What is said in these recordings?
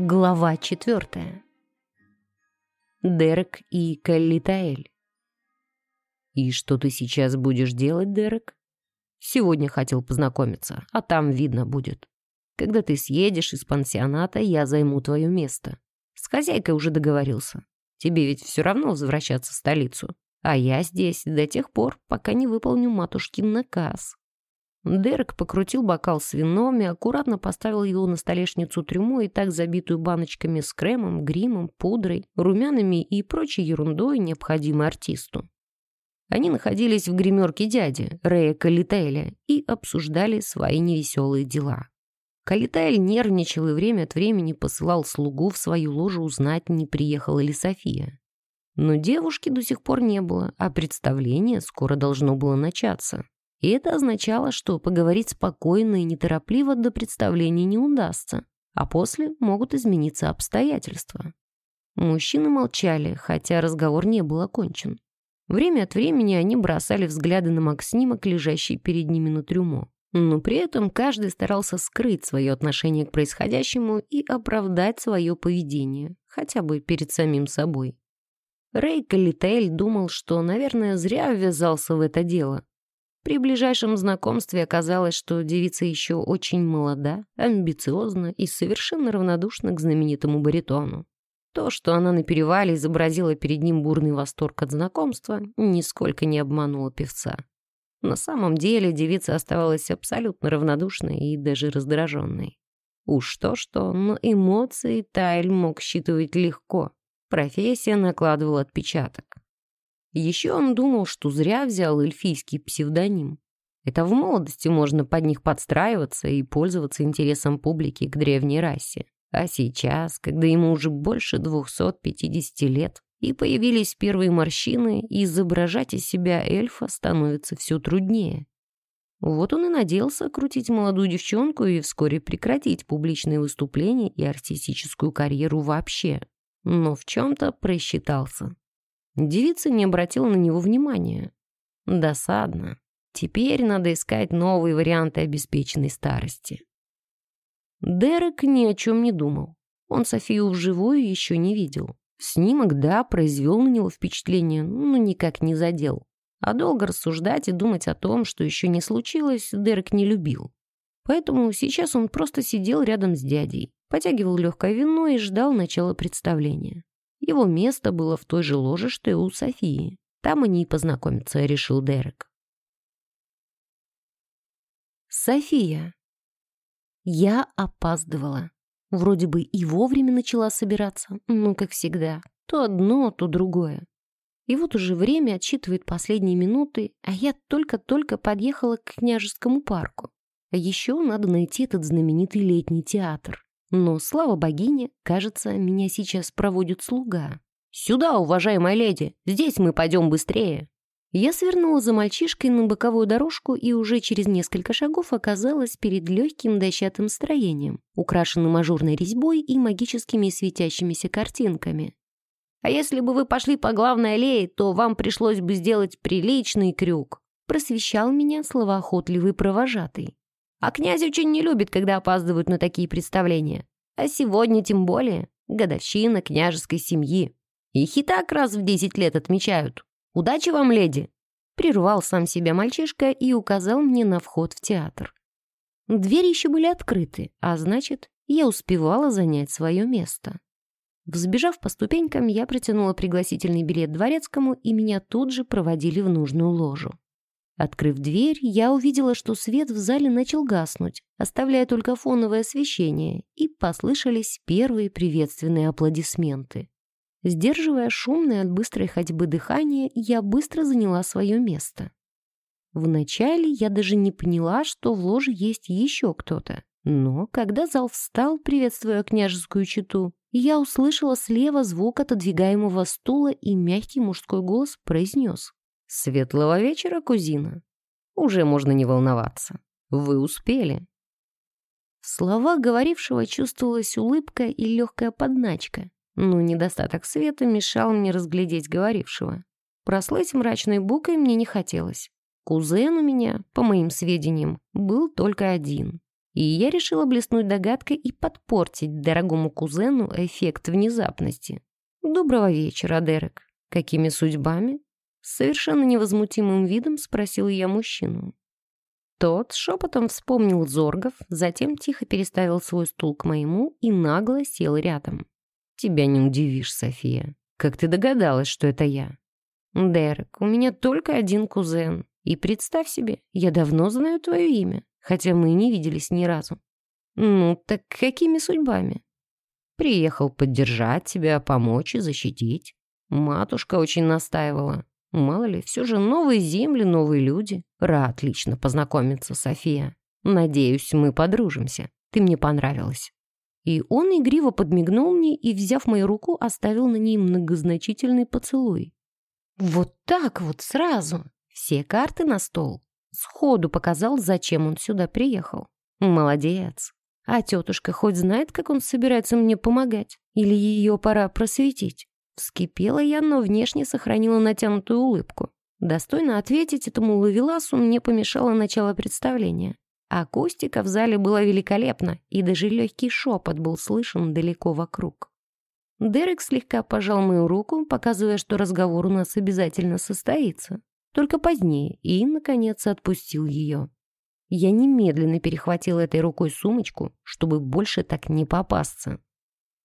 Глава четвертая. Дерек и Каллитаэль. «И что ты сейчас будешь делать, Дерек?» «Сегодня хотел познакомиться, а там видно будет. Когда ты съедешь из пансионата, я займу твое место. С хозяйкой уже договорился. Тебе ведь все равно возвращаться в столицу. А я здесь до тех пор, пока не выполню матушкин наказ». Дерек покрутил бокал с вином и аккуратно поставил его на столешницу трюмо и так забитую баночками с кремом, гримом, пудрой, румянами и прочей ерундой, необходимой артисту. Они находились в гримерке дяди, Рэя Калителя, и обсуждали свои невеселые дела. Калитель нервничал и время от времени посылал слугу в свою ложу узнать, не приехала ли София. Но девушки до сих пор не было, а представление скоро должно было начаться. И это означало, что поговорить спокойно и неторопливо до представления не удастся, а после могут измениться обстоятельства. Мужчины молчали, хотя разговор не был окончен. Время от времени они бросали взгляды на Максима, лежащий перед ними на трюмо. Но при этом каждый старался скрыть свое отношение к происходящему и оправдать свое поведение, хотя бы перед самим собой. Рэй Калитейль думал, что, наверное, зря ввязался в это дело, при ближайшем знакомстве оказалось, что девица еще очень молода, амбициозна и совершенно равнодушна к знаменитому баритону. То, что она на перевале изобразила перед ним бурный восторг от знакомства, нисколько не обмануло певца. На самом деле девица оставалась абсолютно равнодушной и даже раздраженной. Уж то-что, но эмоции Тайль мог считывать легко. Профессия накладывала отпечаток. Еще он думал, что зря взял эльфийский псевдоним. Это в молодости можно под них подстраиваться и пользоваться интересом публики к древней расе. А сейчас, когда ему уже больше 250 лет, и появились первые морщины, изображать из себя эльфа становится все труднее. Вот он и надеялся крутить молодую девчонку и вскоре прекратить публичные выступления и артистическую карьеру вообще. Но в чем-то просчитался. Девица не обратила на него внимания. Досадно. Теперь надо искать новые варианты обеспеченной старости. Дерек ни о чем не думал. Он Софию вживую еще не видел. Снимок, да, произвел на него впечатление, но никак не задел. А долго рассуждать и думать о том, что еще не случилось, Дерек не любил. Поэтому сейчас он просто сидел рядом с дядей, потягивал легкое вино и ждал начала представления. Его место было в той же ложе, что и у Софии. Там они и познакомятся, решил Дерек. София. Я опаздывала. Вроде бы и вовремя начала собираться, ну, как всегда. То одно, то другое. И вот уже время отсчитывает последние минуты, а я только-только подъехала к княжескому парку. А еще надо найти этот знаменитый летний театр. Но, слава богине, кажется, меня сейчас проводит слуга. «Сюда, уважаемая леди! Здесь мы пойдем быстрее!» Я свернула за мальчишкой на боковую дорожку и уже через несколько шагов оказалась перед легким дощатым строением, украшенным ажурной резьбой и магическими светящимися картинками. «А если бы вы пошли по главной аллее, то вам пришлось бы сделать приличный крюк», просвещал меня словоохотливый провожатый. А князь очень не любит, когда опаздывают на такие представления. А сегодня тем более годовщина княжеской семьи. Их и так раз в десять лет отмечают. Удачи вам, леди!» Прервал сам себя мальчишка и указал мне на вход в театр. Двери еще были открыты, а значит, я успевала занять свое место. Взбежав по ступенькам, я протянула пригласительный билет дворецкому, и меня тут же проводили в нужную ложу. Открыв дверь, я увидела, что свет в зале начал гаснуть, оставляя только фоновое освещение, и послышались первые приветственные аплодисменты. Сдерживая шумное от быстрой ходьбы дыхание, я быстро заняла свое место. Вначале я даже не поняла, что в ложе есть еще кто-то. Но когда зал встал, приветствуя княжескую читу, я услышала слева звук отодвигаемого стула и мягкий мужской голос произнес «Светлого вечера, кузина. Уже можно не волноваться. Вы успели». В словах говорившего чувствовалась улыбка и легкая подначка, но недостаток света мешал мне разглядеть говорившего. Прослыть мрачной букой мне не хотелось. Кузен у меня, по моим сведениям, был только один. И я решила блеснуть догадкой и подпортить дорогому кузену эффект внезапности. «Доброго вечера, Дерек. Какими судьбами?» С совершенно невозмутимым видом спросил я мужчину. Тот шепотом вспомнил Зоргов, затем тихо переставил свой стул к моему и нагло сел рядом. «Тебя не удивишь, София. Как ты догадалась, что это я?» «Дерек, у меня только один кузен. И представь себе, я давно знаю твое имя, хотя мы не виделись ни разу». «Ну, так какими судьбами?» «Приехал поддержать тебя, помочь и защитить. Матушка очень настаивала. Мало ли, все же новые земли, новые люди. Рад лично познакомиться, София. Надеюсь, мы подружимся. Ты мне понравилась». И он игриво подмигнул мне и, взяв мою руку, оставил на ней многозначительный поцелуй. Вот так вот сразу. Все карты на стол. Сходу показал, зачем он сюда приехал. Молодец. А тетушка хоть знает, как он собирается мне помогать? Или ее пора просветить? Вскипела я, но внешне сохранила натянутую улыбку. Достойно ответить этому ловеласу мне помешало начало представления. Акустика в зале была великолепна, и даже легкий шепот был слышен далеко вокруг. Дерек слегка пожал мою руку, показывая, что разговор у нас обязательно состоится. Только позднее, и, наконец, отпустил ее. Я немедленно перехватила этой рукой сумочку, чтобы больше так не попасться.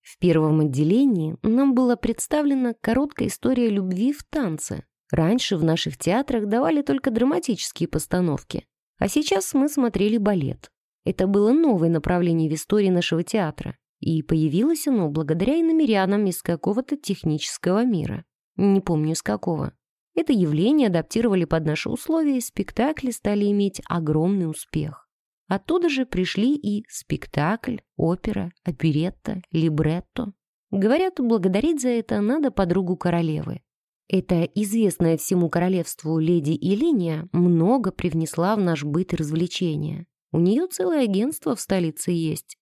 В первом отделении нам была представлена короткая история любви в танце. Раньше в наших театрах давали только драматические постановки, а сейчас мы смотрели балет. Это было новое направление в истории нашего театра, и появилось оно благодаря иномерянам из какого-то технического мира. Не помню, из какого. Это явление адаптировали под наши условия, и спектакли стали иметь огромный успех. Оттуда же пришли и спектакль, опера, оперетта, либретто. Говорят, благодарить за это надо подругу королевы. Эта известная всему королевству леди Илиния много привнесла в наш быт и развлечения. У нее целое агентство в столице есть.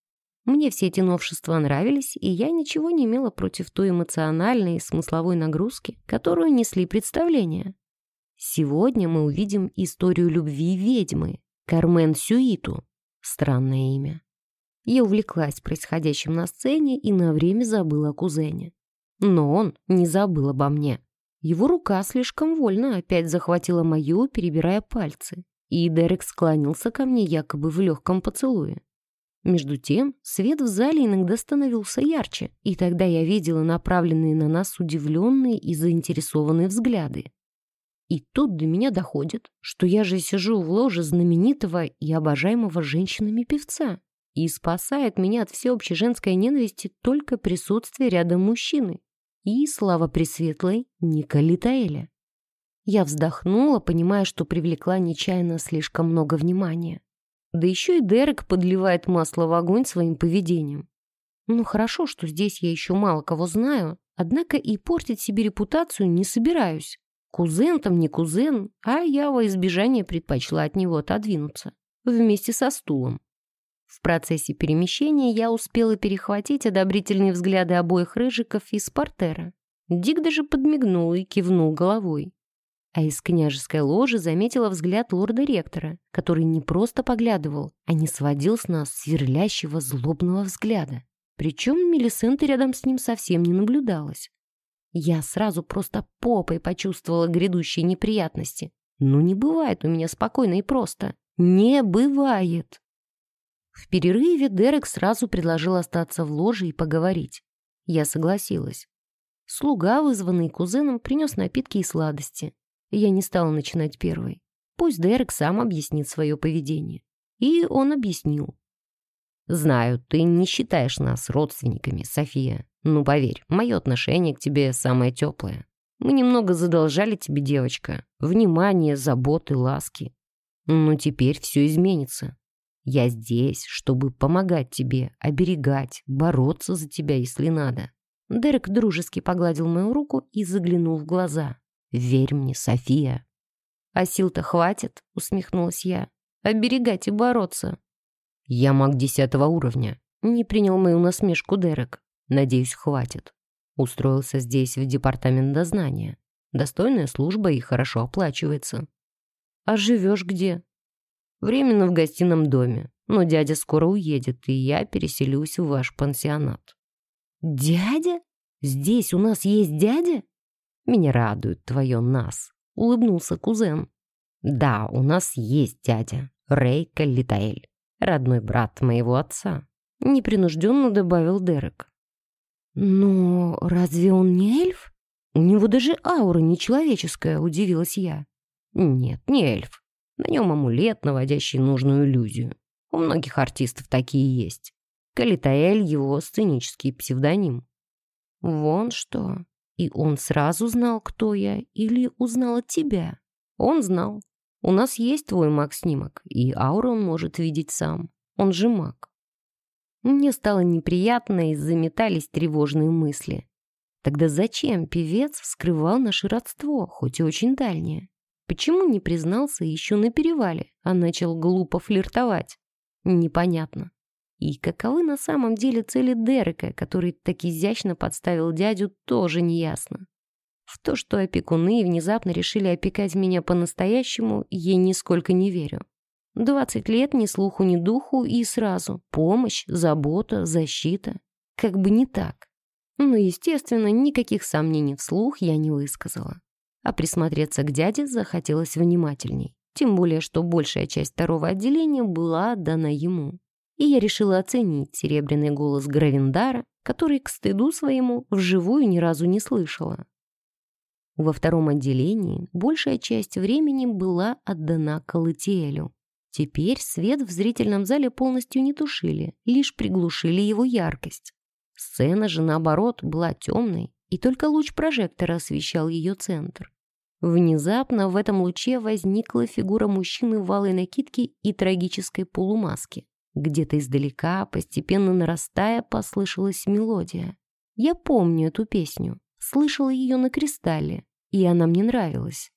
Мне все эти новшества нравились, и я ничего не имела против той эмоциональной и смысловой нагрузки, которую несли представления. Сегодня мы увидим историю любви ведьмы, Кармен Сюиту. Странное имя. Я увлеклась происходящим на сцене и на время забыла о кузене. Но он не забыл обо мне. Его рука слишком вольно опять захватила мою, перебирая пальцы. И Дерек склонился ко мне якобы в легком поцелуе. Между тем, свет в зале иногда становился ярче, и тогда я видела направленные на нас удивленные и заинтересованные взгляды. И тут до меня доходит, что я же сижу в ложе знаменитого и обожаемого женщинами певца. И спасает меня от всеобщей женской ненависти только присутствие рядом мужчины. И, слава Пресветлой, Ника Литаэля. Я вздохнула, понимая, что привлекла нечаянно слишком много внимания. Да еще и Дерек подливает масло в огонь своим поведением. Ну хорошо, что здесь я еще мало кого знаю, однако и портить себе репутацию не собираюсь. Кузен там не кузен, а я во избежание предпочла от него отодвинуться. Вместе со стулом. В процессе перемещения я успела перехватить одобрительные взгляды обоих рыжиков из портера. Дик даже подмигнул и кивнул головой. А из княжеской ложи заметила взгляд лорда-ректора, который не просто поглядывал, а не сводил с нас сверлящего злобного взгляда. Причем Мелисенты рядом с ним совсем не наблюдалось. Я сразу просто попой почувствовала грядущие неприятности. Ну не бывает у меня спокойно и просто. Не бывает. В перерыве Дерек сразу предложил остаться в ложе и поговорить. Я согласилась. Слуга, вызванный кузеном, принес напитки и сладости. Я не стала начинать первой. Пусть Дерек сам объяснит свое поведение. И он объяснил. «Знаю, ты не считаешь нас родственниками, София. Ну, поверь, мое отношение к тебе самое теплое. Мы немного задолжали тебе, девочка. Внимание, заботы, ласки. Но теперь все изменится. Я здесь, чтобы помогать тебе, оберегать, бороться за тебя, если надо». Дерек дружески погладил мою руку и заглянул в глаза. «Верь мне, София». «А сил-то хватит?» — усмехнулась я. «Оберегать и бороться». «Я маг десятого уровня», — не принял мою насмешку Дерек. Надеюсь, хватит. Устроился здесь в департамент дознания. Достойная служба и хорошо оплачивается. А живешь где? Временно в гостином доме. но дядя скоро уедет, и я переселюсь в ваш пансионат». «Дядя? Здесь у нас есть дядя?» «Меня радует твое «нас», — улыбнулся кузен. «Да, у нас есть дядя, Рэй Каллитаэль, родной брат моего отца», — непринужденно добавил Дерек. «Но разве он не эльф? У него даже аура нечеловеческая», — удивилась я. «Нет, не эльф. На нем амулет, наводящий нужную иллюзию. У многих артистов такие есть. Калитаэль — его сценический псевдоним». «Вон что. И он сразу знал, кто я, или узнал от тебя?» «Он знал. У нас есть твой маг-снимок, и ауру он может видеть сам. Он же маг. Мне стало неприятно и заметались тревожные мысли. Тогда зачем певец скрывал наше родство, хоть и очень дальнее? Почему не признался еще на перевале, а начал глупо флиртовать? Непонятно. И каковы на самом деле цели Дерека, который так изящно подставил дядю, тоже неясно. В то, что опекуны внезапно решили опекать меня по-настоящему, я нисколько не верю. Двадцать лет ни слуху, ни духу, и сразу помощь, забота, защита. Как бы не так. Но, естественно, никаких сомнений вслух я не высказала. А присмотреться к дяде захотелось внимательней. Тем более, что большая часть второго отделения была отдана ему. И я решила оценить серебряный голос Гравендара, который, к стыду своему, вживую ни разу не слышала. Во втором отделении большая часть времени была отдана Калатиэлю. Теперь свет в зрительном зале полностью не тушили, лишь приглушили его яркость. Сцена же, наоборот, была темной, и только луч прожектора освещал ее центр. Внезапно в этом луче возникла фигура мужчины в валой накидке и трагической полумаске. Где-то издалека, постепенно нарастая, послышалась мелодия. Я помню эту песню слышала ее на кристалле, и она мне нравилась.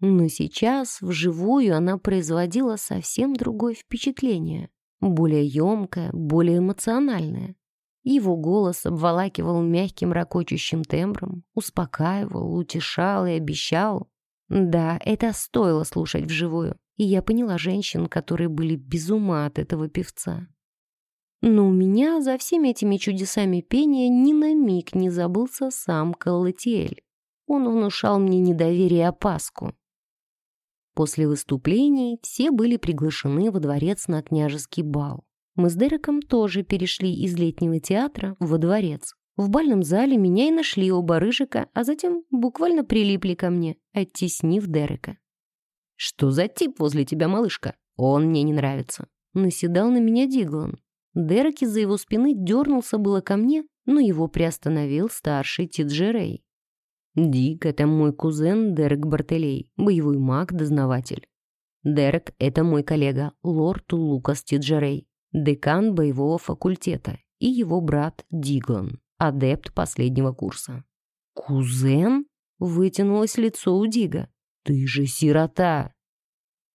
Но сейчас, вживую, она производила совсем другое впечатление, более емкое, более эмоциональное. Его голос обволакивал мягким ракочущим тембром, успокаивал, утешал и обещал. Да, это стоило слушать вживую, и я поняла женщин, которые были без ума от этого певца. Но у меня за всеми этими чудесами пения ни на миг не забылся сам Калатиэль. Он внушал мне недоверие и опаску. После выступлений все были приглашены во дворец на княжеский бал. Мы с Дереком тоже перешли из летнего театра во дворец. В бальном зале меня и нашли оба рыжика, а затем буквально прилипли ко мне, оттеснив Дерека. «Что за тип возле тебя, малышка? Он мне не нравится». Наседал на меня Диглан. Дерек из-за его спины дернулся было ко мне, но его приостановил старший Тиджерей. «Дик — это мой кузен Дерек Бартелей, боевой маг-дознаватель. Дерек — это мой коллега, лорд Лукас Тиджерей, декан боевого факультета, и его брат Диглан, адепт последнего курса». «Кузен?» — вытянулось лицо у Дига. «Ты же сирота!»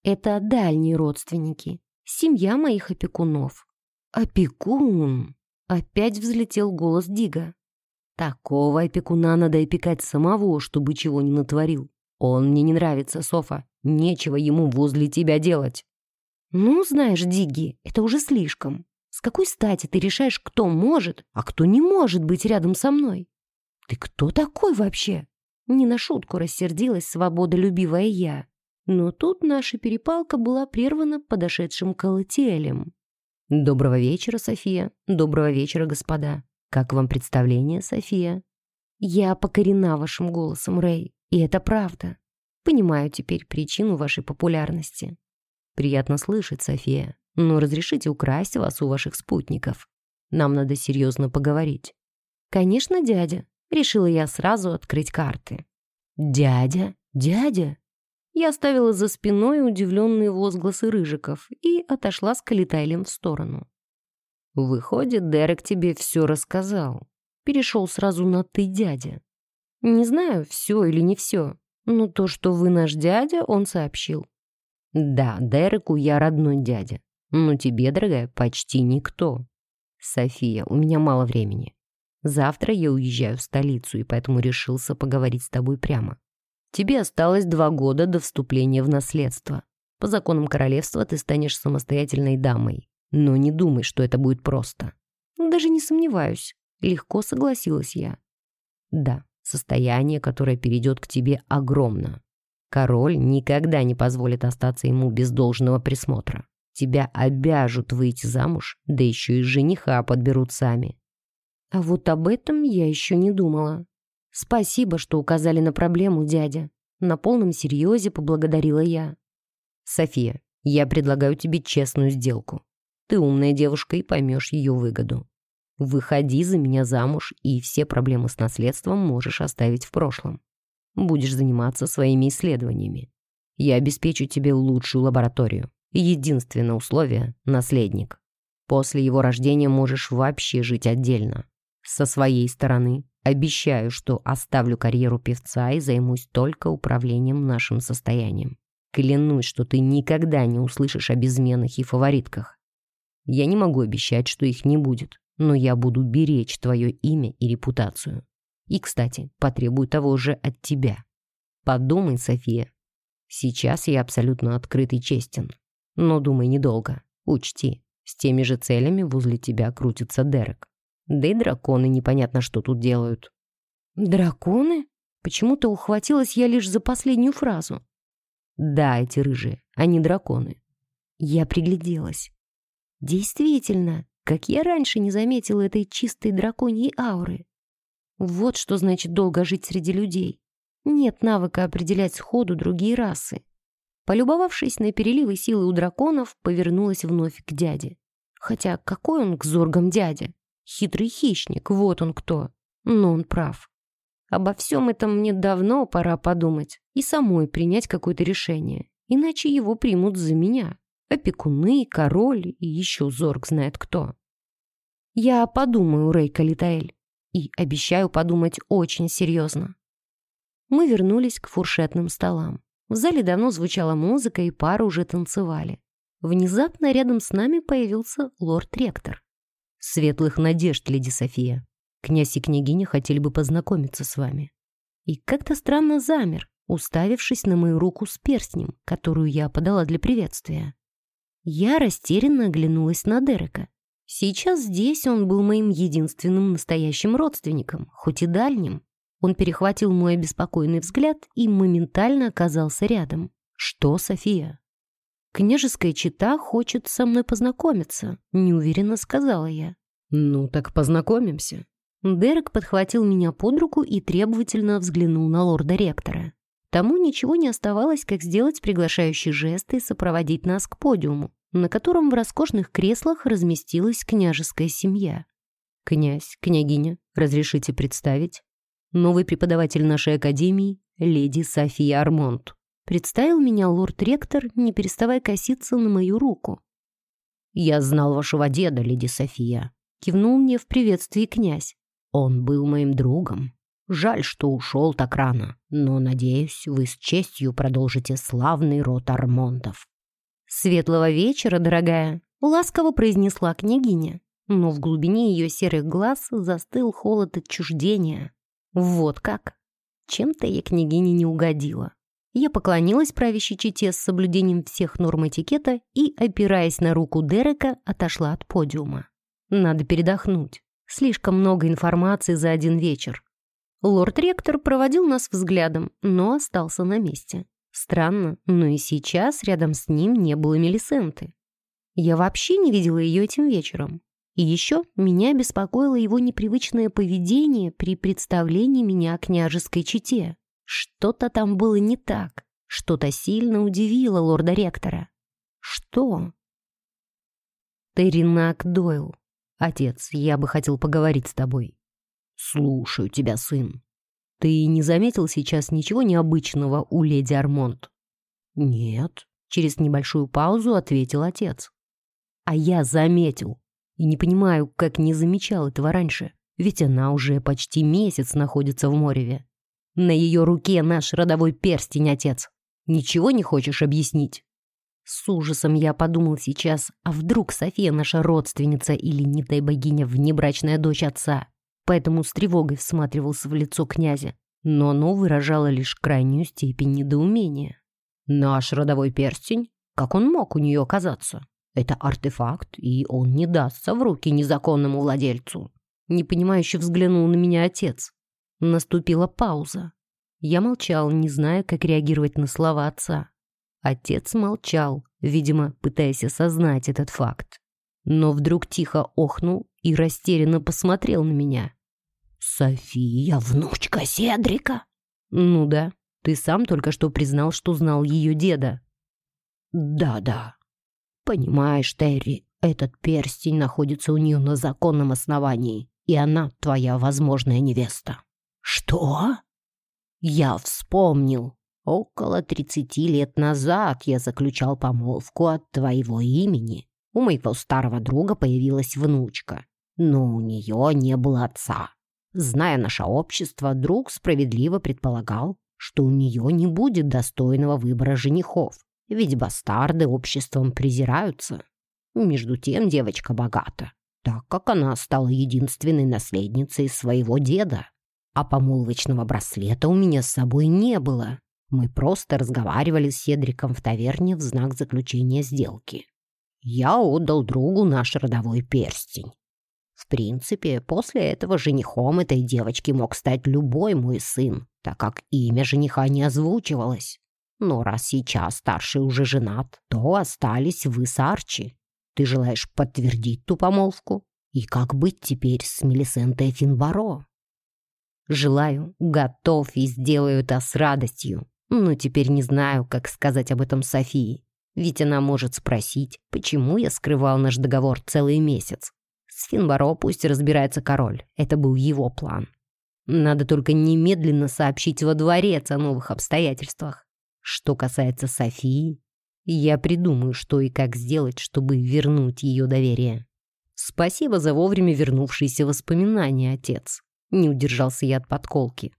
«Это дальние родственники, семья моих опекунов», «Опекун!» — опять взлетел голос Дига. «Такого опекуна надо опекать самого, чтобы чего не натворил. Он мне не нравится, Софа. Нечего ему возле тебя делать». «Ну, знаешь, Диги, это уже слишком. С какой стати ты решаешь, кто может, а кто не может быть рядом со мной? Ты кто такой вообще?» Не на шутку рассердилась свободолюбивая я. Но тут наша перепалка была прервана подошедшим колотелем. «Доброго вечера, София. Доброго вечера, господа. Как вам представление, София?» «Я покорена вашим голосом, Рэй, и это правда. Понимаю теперь причину вашей популярности». «Приятно слышать, София, но разрешите украсть вас у ваших спутников. Нам надо серьезно поговорить». «Конечно, дядя». Решила я сразу открыть карты. «Дядя? Дядя?» Я оставила за спиной удивленные возгласы Рыжиков и отошла с Калитайлем в сторону. «Выходит, Дерек тебе все рассказал. Перешел сразу на «ты, дядя». Не знаю, все или не все, но то, что вы наш дядя, он сообщил. Да, Дереку я родной дядя, но тебе, дорогая, почти никто. София, у меня мало времени. Завтра я уезжаю в столицу, и поэтому решился поговорить с тобой прямо. Тебе осталось два года до вступления в наследство. По законам королевства ты станешь самостоятельной дамой. Но не думай, что это будет просто. Даже не сомневаюсь. Легко согласилась я. Да, состояние, которое перейдет к тебе, огромно. Король никогда не позволит остаться ему без должного присмотра. Тебя обяжут выйти замуж, да еще и жениха подберут сами. А вот об этом я еще не думала. Спасибо, что указали на проблему, дядя. На полном серьезе поблагодарила я. София, я предлагаю тебе честную сделку. Ты умная девушка и поймешь ее выгоду. Выходи за меня замуж, и все проблемы с наследством можешь оставить в прошлом. Будешь заниматься своими исследованиями. Я обеспечу тебе лучшую лабораторию. Единственное условие — наследник. После его рождения можешь вообще жить отдельно. Со своей стороны обещаю, что оставлю карьеру певца и займусь только управлением нашим состоянием. Клянусь, что ты никогда не услышишь о безменах и фаворитках. Я не могу обещать, что их не будет, но я буду беречь твое имя и репутацию. И, кстати, потребую того же от тебя. Подумай, София. Сейчас я абсолютно открыт и честен. Но думай недолго. Учти, с теми же целями возле тебя крутится Дерек. Да и драконы непонятно, что тут делают. Драконы? Почему-то ухватилась я лишь за последнюю фразу. Да, эти рыжие, они драконы. Я пригляделась. Действительно, как я раньше не заметила этой чистой драконьей ауры. Вот что значит долго жить среди людей. Нет навыка определять сходу другие расы. Полюбовавшись на переливы силы у драконов, повернулась вновь к дяде. Хотя какой он к зоргам дядя? Хитрый хищник, вот он кто. Но он прав. Обо всем этом мне давно пора подумать и самой принять какое-то решение, иначе его примут за меня. Опекуны, король и еще зорг знает кто. Я подумаю, Рейка Литаэль, и обещаю подумать очень серьезно. Мы вернулись к фуршетным столам. В зале давно звучала музыка, и пары уже танцевали. Внезапно рядом с нами появился лорд-ректор. «Светлых надежд, леди София. Князь и княгиня хотели бы познакомиться с вами». И как-то странно замер, уставившись на мою руку с перстнем, которую я подала для приветствия. Я растерянно оглянулась на Дерека. Сейчас здесь он был моим единственным настоящим родственником, хоть и дальним. Он перехватил мой обеспокоенный взгляд и моментально оказался рядом. «Что, София?» «Княжеская чита хочет со мной познакомиться», — неуверенно сказала я. «Ну, так познакомимся». Дерек подхватил меня под руку и требовательно взглянул на лорда-ректора. Тому ничего не оставалось, как сделать приглашающий жест и сопроводить нас к подиуму, на котором в роскошных креслах разместилась княжеская семья. «Князь, княгиня, разрешите представить?» Новый преподаватель нашей академии — леди София Армонт. Представил меня лорд-ректор, не переставая коситься на мою руку. «Я знал вашего деда, леди София», — кивнул мне в приветствии князь. «Он был моим другом, Жаль, что ушел так рано, но, надеюсь, вы с честью продолжите славный род Армонтов». «Светлого вечера, дорогая», — ласково произнесла княгиня, но в глубине ее серых глаз застыл холод отчуждения. Вот как. Чем-то я княгине не угодила. Я поклонилась правящей чете с соблюдением всех норм этикета и, опираясь на руку Дерека, отошла от подиума. Надо передохнуть. Слишком много информации за один вечер. Лорд-ректор проводил нас взглядом, но остался на месте. Странно, но и сейчас рядом с ним не было Мелисенты. Я вообще не видела ее этим вечером. И еще меня беспокоило его непривычное поведение при представлении меня княжеской чете. Что-то там было не так. Что-то сильно удивило лорда-ректора. Что? Теринак Дойл. Отец, я бы хотел поговорить с тобой. «Слушаю тебя, сын. Ты не заметил сейчас ничего необычного у леди Армонт?» «Нет», — через небольшую паузу ответил отец. «А я заметил. И не понимаю, как не замечал этого раньше, ведь она уже почти месяц находится в Мореве. На ее руке наш родовой перстень, отец. Ничего не хочешь объяснить?» С ужасом я подумал сейчас, а вдруг София наша родственница или, не дай богиня, внебрачная дочь отца? поэтому с тревогой всматривался в лицо князя, но оно выражало лишь крайнюю степень недоумения. «Наш родовой перстень? Как он мог у нее оказаться? Это артефакт, и он не дастся в руки незаконному владельцу. Непонимающе взглянул на меня отец. Наступила пауза. Я молчал, не зная, как реагировать на слова отца. Отец молчал, видимо, пытаясь осознать этот факт. Но вдруг тихо охнул и растерянно посмотрел на меня. «София, внучка Седрика?» «Ну да, ты сам только что признал, что знал ее деда». «Да-да. Понимаешь, Терри, этот перстень находится у нее на законном основании, и она твоя возможная невеста». «Что?» «Я вспомнил. Около тридцати лет назад я заключал помолвку от твоего имени. У моего старого друга появилась внучка, но у нее не было отца. Зная наше общество, друг справедливо предполагал, что у нее не будет достойного выбора женихов, ведь бастарды обществом презираются. Между тем девочка богата, так как она стала единственной наследницей своего деда. А помолвочного браслета у меня с собой не было. Мы просто разговаривали с Седриком в таверне в знак заключения сделки. Я отдал другу наш родовой перстень. В принципе, после этого женихом этой девочки мог стать любой мой сын, так как имя жениха не озвучивалось. Но раз сейчас старший уже женат, то остались вы с Арчи. Ты желаешь подтвердить ту помолвку? И как быть теперь с Мелисентой Финбаро? Желаю, готов и сделаю это с радостью. Но теперь не знаю, как сказать об этом Софии. Ведь она может спросить, почему я скрывал наш договор целый месяц. С Финбаро пусть разбирается король. Это был его план. Надо только немедленно сообщить во дворец о новых обстоятельствах. Что касается Софии, я придумаю, что и как сделать, чтобы вернуть ее доверие. Спасибо за вовремя вернувшиеся воспоминания, отец. Не удержался я от подколки.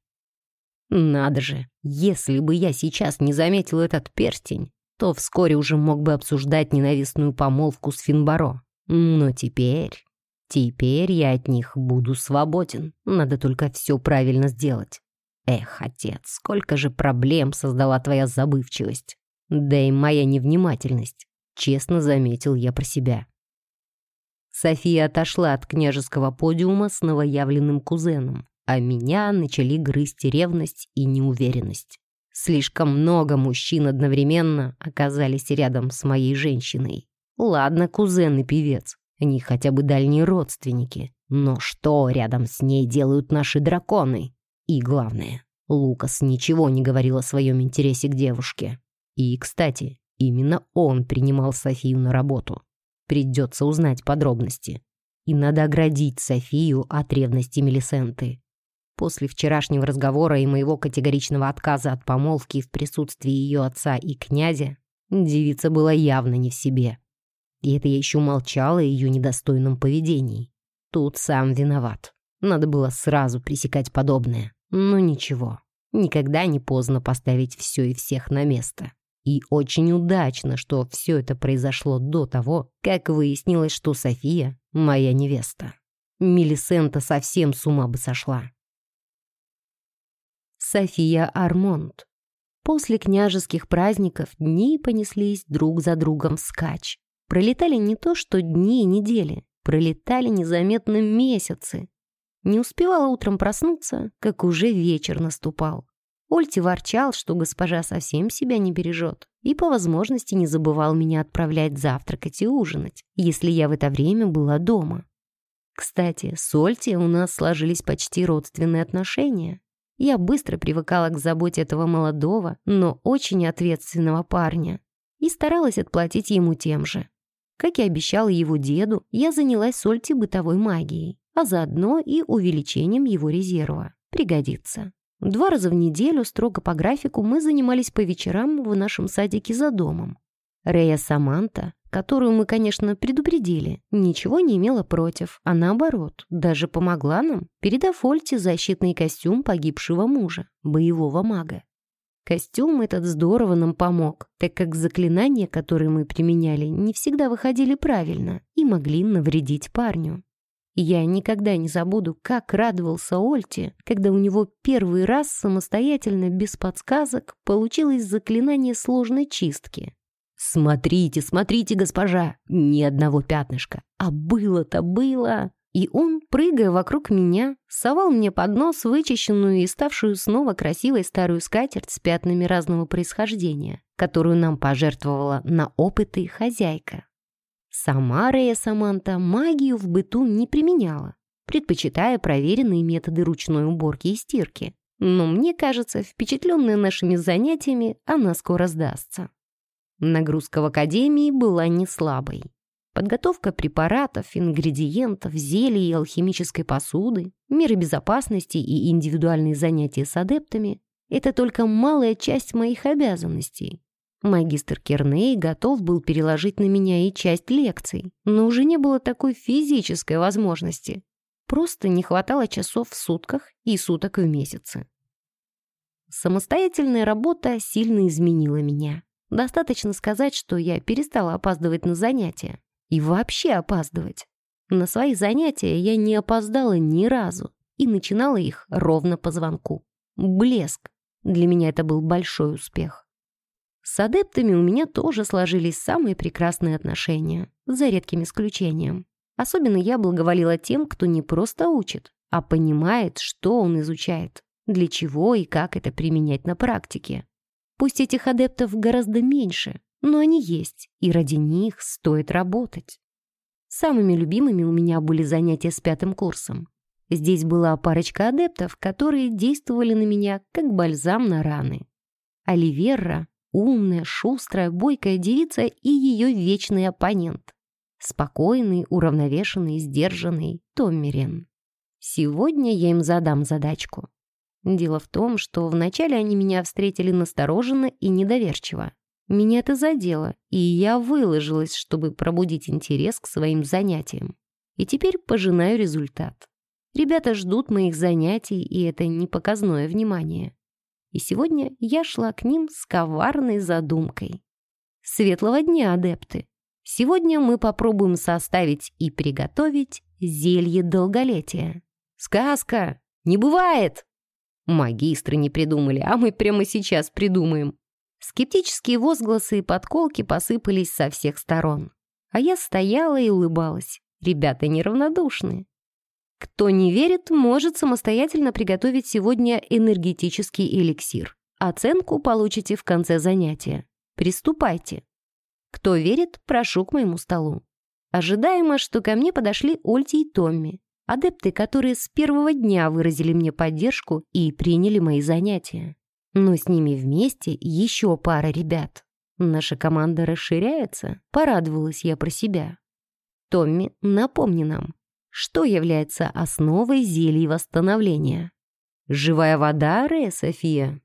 Надо же, если бы я сейчас не заметил этот перстень, то вскоре уже мог бы обсуждать ненавистную помолвку с Финбаро. Но теперь... Теперь я от них буду свободен. Надо только все правильно сделать. Эх, отец, сколько же проблем создала твоя забывчивость. Да и моя невнимательность. Честно заметил я про себя. София отошла от княжеского подиума с новоявленным кузеном, а меня начали грызть ревность и неуверенность. Слишком много мужчин одновременно оказались рядом с моей женщиной. Ладно, кузен и певец, они хотя бы дальние родственники. Но что рядом с ней делают наши драконы? И главное, Лукас ничего не говорил о своем интересе к девушке. И, кстати, именно он принимал Софию на работу. Придется узнать подробности. И надо оградить Софию от ревности Мелисенты. После вчерашнего разговора и моего категоричного отказа от помолвки в присутствии ее отца и князя, девица была явно не в себе. И это я еще молчала о ее недостойном поведении. Тут сам виноват. Надо было сразу пресекать подобное. Но ничего, никогда не поздно поставить все и всех на место. И очень удачно, что все это произошло до того, как выяснилось, что София — моя невеста. Мелисента совсем с ума бы сошла. София Армонт. После княжеских праздников дни понеслись друг за другом скач. Пролетали не то что дни и недели, пролетали незаметно месяцы. Не успевала утром проснуться, как уже вечер наступал. Ольти ворчал, что госпожа совсем себя не бережет, и по возможности не забывал меня отправлять завтракать и ужинать, если я в это время была дома. Кстати, с Ольти у нас сложились почти родственные отношения. Я быстро привыкала к заботе этого молодого, но очень ответственного парня и старалась отплатить ему тем же. Как и обещала его деду, я занялась сольти бытовой магией, а заодно и увеличением его резерва. Пригодится. Два раза в неделю, строго по графику, мы занимались по вечерам в нашем садике за домом. Рея Саманта, которую мы, конечно, предупредили, ничего не имела против, а наоборот, даже помогла нам, передав Ольте защитный костюм погибшего мужа, боевого мага. Костюм этот здорово нам помог, так как заклинания, которые мы применяли, не всегда выходили правильно и могли навредить парню. Я никогда не забуду, как радовался Ольте, когда у него первый раз самостоятельно, без подсказок, получилось заклинание сложной чистки. «Смотрите, смотрите, госпожа! Ни одного пятнышка! А было-то было!» И он, прыгая вокруг меня, совал мне под нос вычищенную и ставшую снова красивой старую скатерть с пятнами разного происхождения, которую нам пожертвовала на опыты хозяйка. Сама Рея Саманта магию в быту не применяла, предпочитая проверенные методы ручной уборки и стирки. Но мне кажется, впечатленная нашими занятиями, она скоро сдастся. Нагрузка в академии была не слабой. Подготовка препаратов, ингредиентов, зелий и алхимической посуды, меры безопасности и индивидуальные занятия с адептами — это только малая часть моих обязанностей. Магистр Керней готов был переложить на меня и часть лекций, но уже не было такой физической возможности. Просто не хватало часов в сутках и суток в месяце. Самостоятельная работа сильно изменила меня. Достаточно сказать, что я перестала опаздывать на занятия. И вообще опаздывать. На свои занятия я не опоздала ни разу и начинала их ровно по звонку. Блеск. Для меня это был большой успех. С адептами у меня тоже сложились самые прекрасные отношения, за редким исключением. Особенно я благоволила тем, кто не просто учит, а понимает, что он изучает, для чего и как это применять на практике. Пусть этих адептов гораздо меньше, но они есть, и ради них стоит работать. Самыми любимыми у меня были занятия с пятым курсом. Здесь была парочка адептов, которые действовали на меня как бальзам на раны. Оливерра — умная, шустрая, бойкая девица и ее вечный оппонент. Спокойный, уравновешенный, сдержанный Томмерен. Сегодня я им задам задачку. Дело в том, что вначале они меня встретили настороженно и недоверчиво. Меня это задело, и я выложилась, чтобы пробудить интерес к своим занятиям. И теперь пожинаю результат. Ребята ждут моих занятий, и это не показное внимание. И сегодня я шла к ним с коварной задумкой. Светлого дня, адепты! Сегодня мы попробуем составить и приготовить зелье долголетия. Сказка! Не бывает! Магистры не придумали, а мы прямо сейчас придумаем. Скептические возгласы и подколки посыпались со всех сторон. А я стояла и улыбалась. Ребята неравнодушны. Кто не верит, может самостоятельно приготовить сегодня энергетический эликсир. Оценку получите в конце занятия. Приступайте. Кто верит, прошу к моему столу. Ожидаемо, что ко мне подошли Ольти и Томми, адепты, которые с первого дня выразили мне поддержку и приняли мои занятия. Но с ними вместе еще пара ребят. Наша команда расширяется, порадовалась я про себя. Томми, напомни нам, что является основой зелий восстановления? Живая вода, Рея София?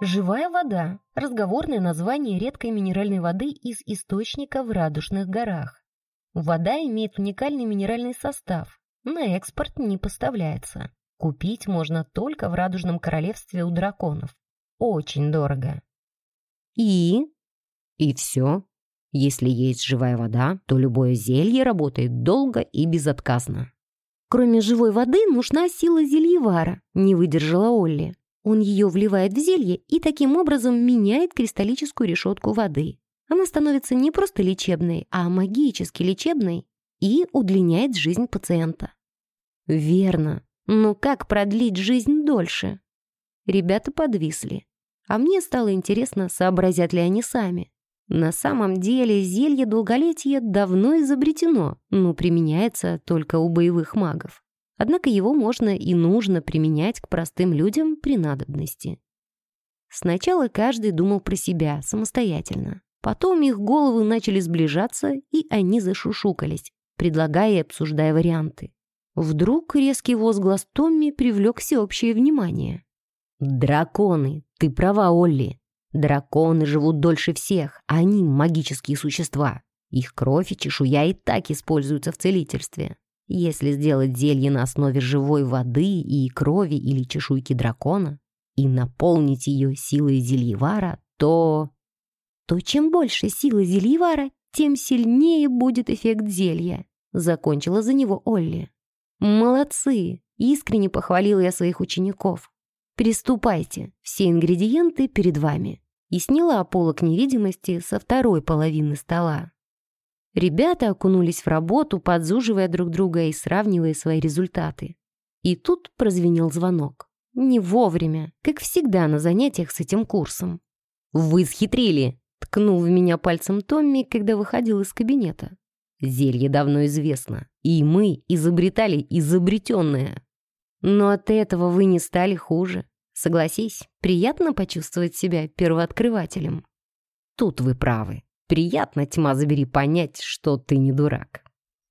Живая вода – разговорное название редкой минеральной воды из источника в Радужных горах. Вода имеет уникальный минеральный состав, на экспорт не поставляется. Купить можно только в Радужном Королевстве у драконов. Очень дорого. И? И все. Если есть живая вода, то любое зелье работает долго и безотказно. Кроме живой воды нужна сила зельевара, не выдержала Олли. Он ее вливает в зелье и таким образом меняет кристаллическую решетку воды. Она становится не просто лечебной, а магически лечебной и удлиняет жизнь пациента. Верно. Ну как продлить жизнь дольше? Ребята подвисли. А мне стало интересно, сообразят ли они сами. На самом деле зелье долголетия давно изобретено, но применяется только у боевых магов. Однако его можно и нужно применять к простым людям при надобности. Сначала каждый думал про себя, самостоятельно. Потом их головы начали сближаться, и они зашушукались, предлагая и обсуждая варианты. Вдруг резкий возглас Томми привлек всеобщее внимание. «Драконы! Ты права, Олли! Драконы живут дольше всех, а они магические существа. Их кровь и чешуя и так используются в целительстве. Если сделать зелье на основе живой воды и крови или чешуйки дракона и наполнить ее силой зельевара, то... То чем больше силы зельевара, тем сильнее будет эффект зелья», — закончила за него Олли. «Молодцы!» — искренне похвалил я своих учеников. «Приступайте, все ингредиенты перед вами. И сняла полок невидимости со второй половины стола. Ребята окунулись в работу, подзуживая друг друга и сравнивая свои результаты. И тут прозвенел звонок. Не вовремя, как всегда на занятиях с этим курсом. «Вы схитрили!» — ткнул в меня пальцем Томми, когда выходил из кабинета. «Зелье давно известно, и мы изобретали изобретенное. Но от этого вы не стали хуже. Согласись, приятно почувствовать себя первооткрывателем. Тут вы правы. Приятно, тьма забери, понять, что ты не дурак.